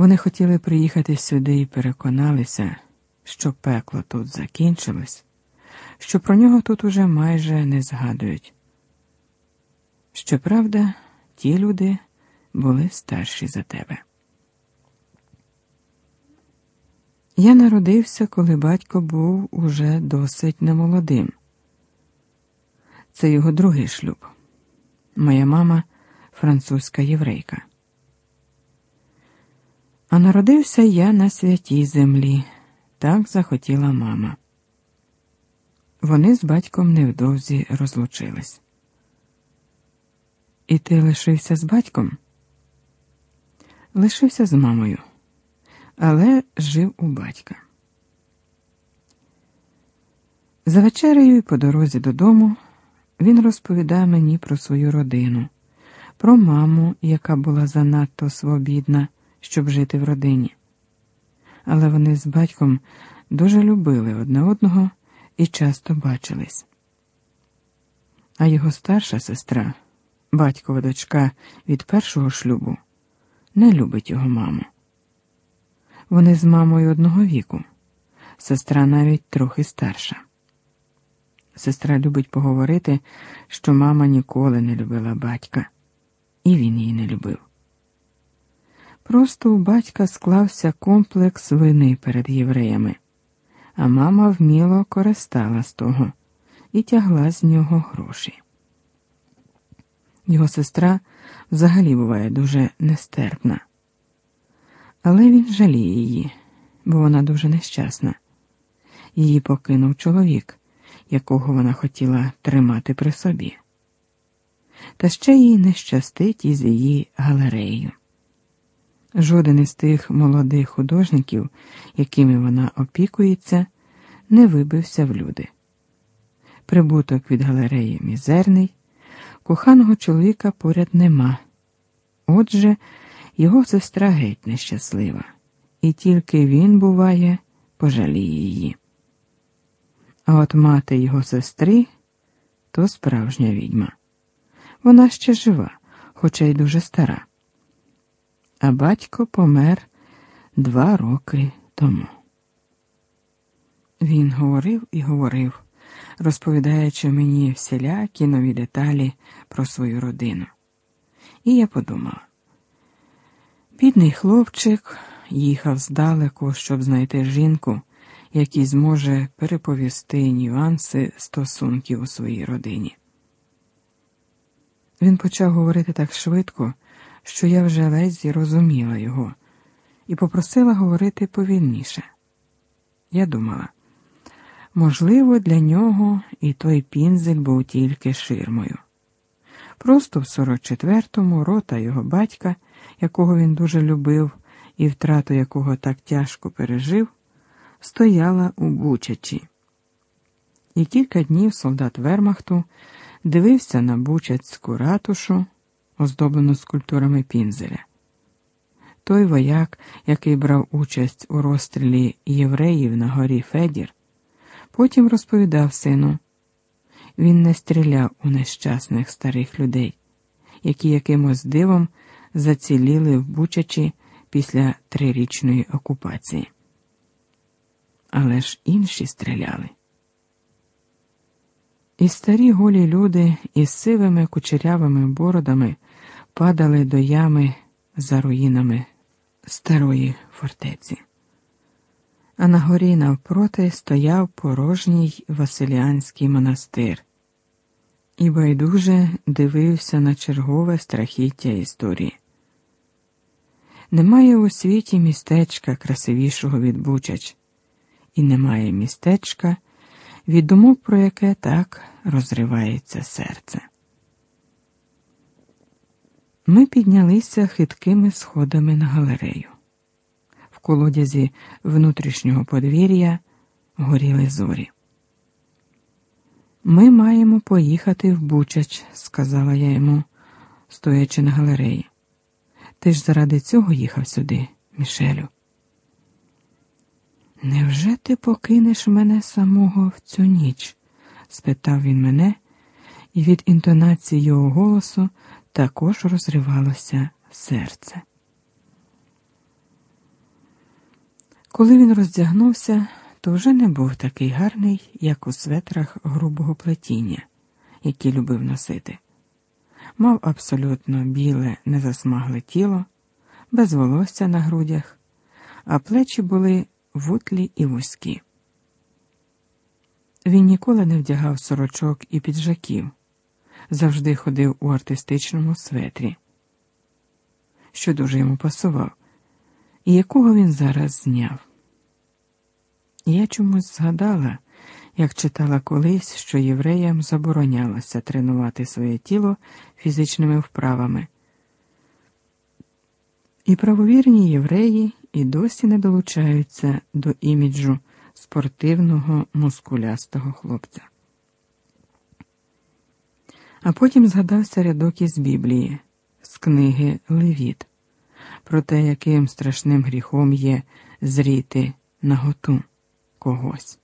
Вони хотіли приїхати сюди і переконалися, що пекло тут закінчилось, що про нього тут уже майже не згадують. Щоправда, ті люди були старші за тебе. Я народився, коли батько був уже досить немолодим. Це його другий шлюб. Моя мама французька єврейка. А народився я на святій землі, так захотіла мама. Вони з батьком невдовзі розлучились. І ти лишився з батьком? Лишився з мамою, але жив у батька. За вечерею і по дорозі додому він розповідає мені про свою родину, про маму, яка була занадто свобідна, щоб жити в родині. Але вони з батьком дуже любили одне одного і часто бачились. А його старша сестра, батькова дочка від першого шлюбу, не любить його маму. Вони з мамою одного віку, сестра навіть трохи старша. Сестра любить поговорити, що мама ніколи не любила батька, і він її не любив. Просто у батька склався комплекс вини перед євреями, а мама вміло користала з того і тягла з нього гроші. Його сестра взагалі буває дуже нестерпна, але він жаліє її, бо вона дуже нещасна. Її покинув чоловік якого вона хотіла тримати при собі. Та ще їй не щастить із її галереєю. Жоден із тих молодих художників, якими вона опікується, не вибився в люди. Прибуток від галереї мізерний, коханого чоловіка поряд нема. Отже, його сестра геть нещаслива, і тільки він, буває, пожаліє її. А от мати його сестри то справжня відьма. Вона ще жива, хоча й дуже стара. А батько помер два роки тому. Він говорив і говорив, розповідаючи мені всілякі нові деталі про свою родину. І я подумав: бідний хлопчик їхав здалеку, щоб знайти жінку який зможе переповісти нюанси стосунків у своїй родині. Він почав говорити так швидко, що я вже ледь зрозуміла його, і попросила говорити повільніше. Я думала, можливо, для нього і той пінзель був тільки ширмою. Просто в 44-му рота його батька, якого він дуже любив і втрату якого так тяжко пережив стояла у Бучачі. І кілька днів солдат Вермахту дивився на Бучацьку ратушу, оздоблену скульптурами Пінзеля. Той вояк, який брав участь у розстрілі євреїв на горі Федір, потім розповідав сину. Він не стріляв у нещасних старих людей, які якимось дивом заціліли в Бучачі після трирічної окупації але ж інші стріляли. І старі голі люди із сивими кучерявими бородами падали до ями за руїнами старої фортеці. А на горі навпроти стояв порожній Василіанський монастир і байдуже дивився на чергове страхіття історії. Немає у світі містечка красивішого від Бучач і немає містечка, від думок про яке так розривається серце. Ми піднялися хиткими сходами на галерею. В колодязі внутрішнього подвір'я горіли зорі. Ми маємо поїхати в Бучач, сказала я йому, стоячи на галереї. Ти ж заради цього їхав сюди, Мішелю. Невже ти покинеш мене самого в цю ніч? спитав він мене, і від інтонації його голосу також розривалося серце. Коли він роздягнувся, то вже не був такий гарний, як у светрах грубого плетіння, які любив носити. Мав абсолютно біле, незасмагле тіло, без волосся на грудях, а плечі були вутлі і вузькі. Він ніколи не вдягав сорочок і піджаків, завжди ходив у артистичному светрі, що дуже йому пасував, і якого він зараз зняв. Я чомусь згадала, як читала колись, що євреям заборонялося тренувати своє тіло фізичними вправами. І правовірні євреї і досі не долучаються до іміджу спортивного мускулястого хлопця. А потім згадався рядок із Біблії, з книги Левіт, про те, яким страшним гріхом є зріти наготу когось.